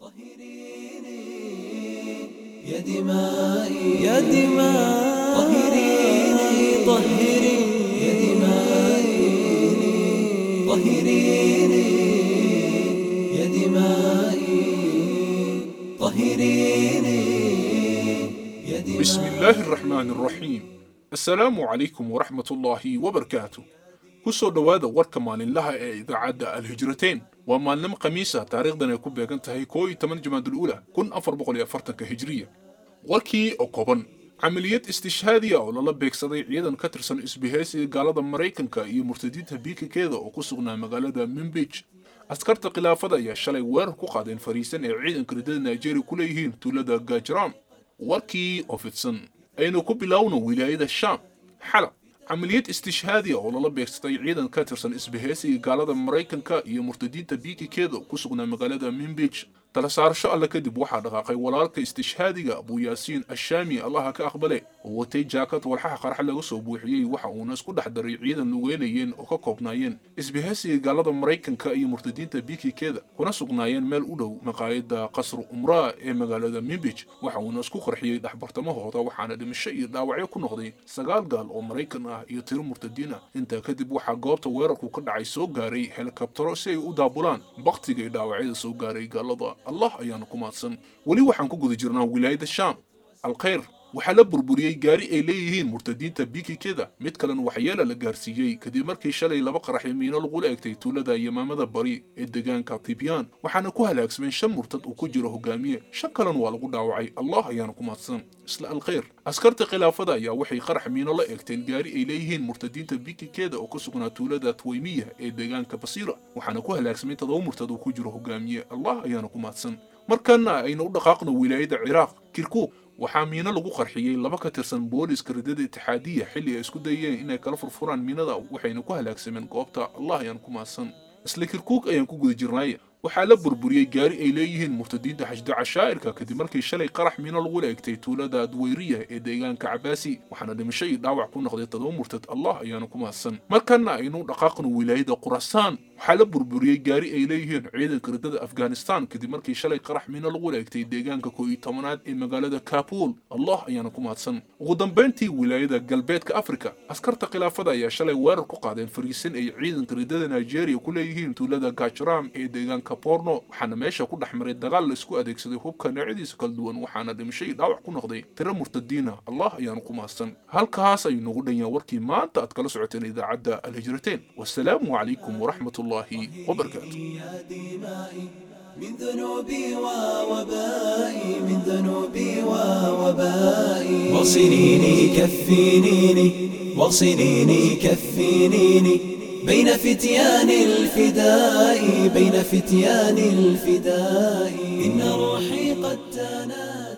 يا دمائي يا دماء طهريني طهريني يا دمائي طهريني يا دمائي طهريني يا دمائي. بسم الله الرحمن الرحيم. السلام عليكم ورحمة الله وبركاته. kusoo dhowaada warka maalinlaha ee idaacadda alhijrateen waa maalnimo khamiisa taariikhdan ay ku beegan tahay koo iyo toban jamaadul ula kun afar boqol iyo afartanka hijriya. Warkii oo kooban camaliyad istishhaadiya oo lala beegsaday ciidan ka tirsan isbahaysiga gaalada maraykanka iyo murtadiinta biikikeeda oo ku sugnaa magaalada mimbij askarta khilaafada ayaa shalay weerar ku qaadeen fariisan ee ciidanka ridada nigeria ku leeyihiin tuulada gajram warkii oo fidsan aynu ku bilowno wilaayada shaam xalab camaliyad istishhaadiya oo lala beegsaday ciidan ka tirsan isbahaysiga gaalada maraykanka iyo murtadiinta biikikeeda ku sugnaa magaalada mimbij tala saarasho alle kadib waxaa dhaqaaqay walaalka istishhaadiga abuyaasiin ashaami allaha ka aqbale oo watay jaakad walxaha qarxa laga soo buuxiyey waxa uuna isku dhex daray ciidan lugeynayeen oo ka koobnaayeen. Isbahaysiga gaalada maraykanka iyo murtadiinta biikikeeda kuna sugnaayeen meel u dhow maqaayada qasru umraa ee magaalada mimbij waxa uuna isku qarxiyey dhexbartamahooda waxaana dhimasho iyo dhaawacyo ku noqday sagaal gaal oo maraykan ah iyo tiro murtadiin ah. Intaa kadib waxaa goobta weerarku ka dhacay soo gaaray helikabtaro si ay u daabulaan baktiga iyo dhaawacyada soo gaaray gaalada allah ayaana ku maadsan. Weli waxaan ku guda jirnaa wilaayada shaam. Alkhayr waxaa la burburiyey gaari ay leeyihiin murtadiinta biikikeda mid kalena waxyeela la gaarsiiyey kadib markii shalay laba qaraxi miino lagula egtay tuulada yamaamada bari ee deegaanka tibyaan waxaana ku halaagsameen shan murtad uu ku jiro hogaamiye. Shan kalena waa lagu dhaawacay. Allah ayaana ku maadsan. Isla alkhayr askarta khilaafada ayaa waxay qarax miino la eegteen gaari ay leeyihiin murtadiinta biikikeeda oo ku sugnaa tuulada twaymiya ee deegaanka basiira waxaana ku halaagsamay todoba murtad uu ku jiro hogaamiye. Allah ayaana ku maadsan. Markana aynu u dhaqaaqno wilaayada ciraaq kirkuuk waxaa miino lagu qarxiyey laba ka tirsan booliska ridada itixaadiya xilli ay isku dayeen inay kala furfuraan miinada waxayna ku halaagsameen goobta allah ayaan ku maadsan. Isla kirkuuk ayaan ku guda jirnay waxaa la burburiyey gaari ay leeyihiin murtadiinta xashda cashaa'irka kadib markii shalay qarax miino lagula egtay tuulada duwayriya ee deegaanka cabaasi waxaana dhimasho iyo dhaawac ku noqday todoba murtad allah ayaana ku maadsan markana aynu dhaqaaqno wilaayada qurasaan waxaa la burburiyey gaari ay leeyihiin ciidanka ridada afghanistan kadib markii shalay qarax miino lagula egtay deegaanka koo iyo tobanaad ee magaalada kabuul allah ayaana ku maadsan ugu dambayntii wilaayada galbeedka afrika askarta khilaafada ayaa shalay weerar ku qaadeen fariisan ay ciidanka ridada nigeria ku leeyihiin tuulada gajram ee deegaanka borno waxaana meesha ku dhex maray dagaal la isku adeegsaday hubka noocyadiisa kala duwan waxaana dhimashay dhaawac ku noqday tiro murtadiina allah ayaanu ku maadsan halkaas ayuu noogu dhan yahay warkii maanta aad kala socoteen idaacadda alhijrateen wasalaamu calaykum waraxmat ullaahi wabarakaatu من ذنوبي ووبائي من ذنوبي ووبائي واغسليني كفينيني واغسليني كفينيني بين فتيان الفداء بين فتيان الفداء. إن روحي قد روحي